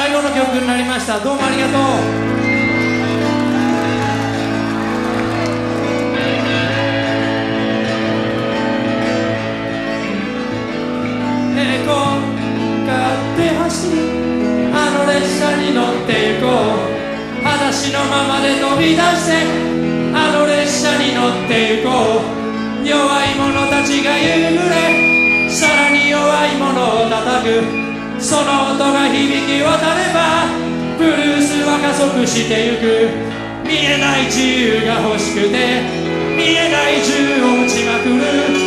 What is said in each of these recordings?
最後の曲になりました。どうもありがとう。栄光がって走るあの列車に乗って行こう。裸足のままで飛び出してあの列車に乗って行こう。弱い者たちが夕暮れさらに弱い者を叩く。その音が響き渡ればブルースは加速してゆく。見えない自由が欲しくて見えない銃を撃ちまくる。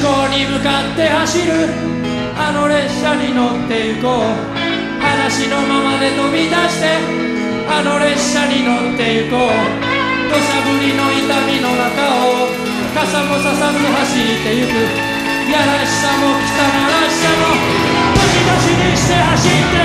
光に向かって走る。あの列車に乗って行こう。話のままで飛び出して。あの列車に乗って行こう。土砂降りの痛みの中を傘もささず走ってゆく。やらしさも汚らしさも。年々にして走って。